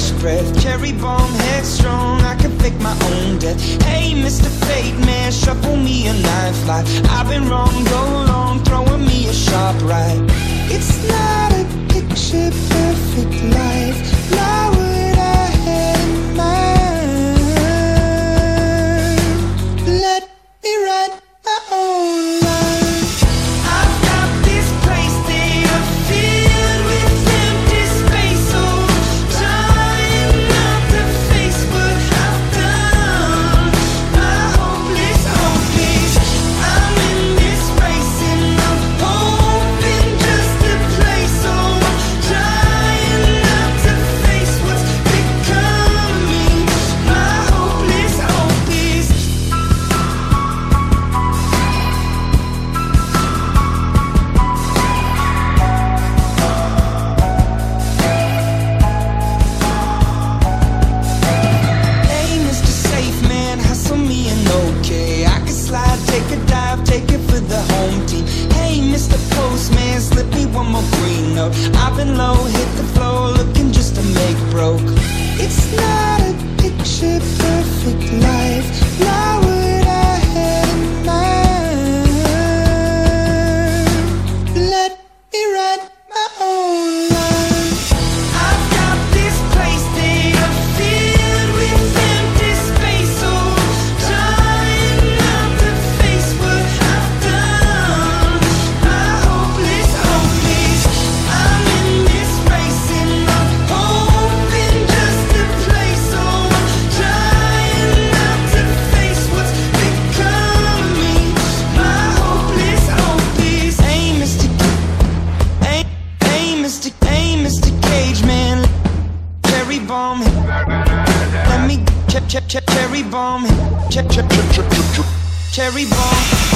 fresh breath. Cherry bomb headstrong, I can pick my own death. Hey, Mr. Fate Man, shuffle me a life, fly. I've been wrong, go along, throwing me a sharp right. It's not a picture. I've been low cherry bomb, cherry bomb.